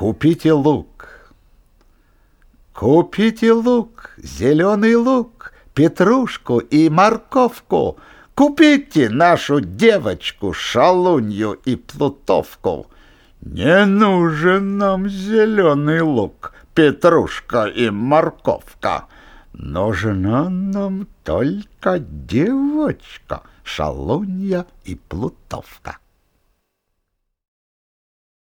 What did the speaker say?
Купите лук. Купите лук, зеленый лук, петрушку и морковку. Купите нашу девочку, шалунью и плутовку. Не нужен нам зеленый лук, петрушка и морковка. Нужна нам только девочка, шалунья и плутовка.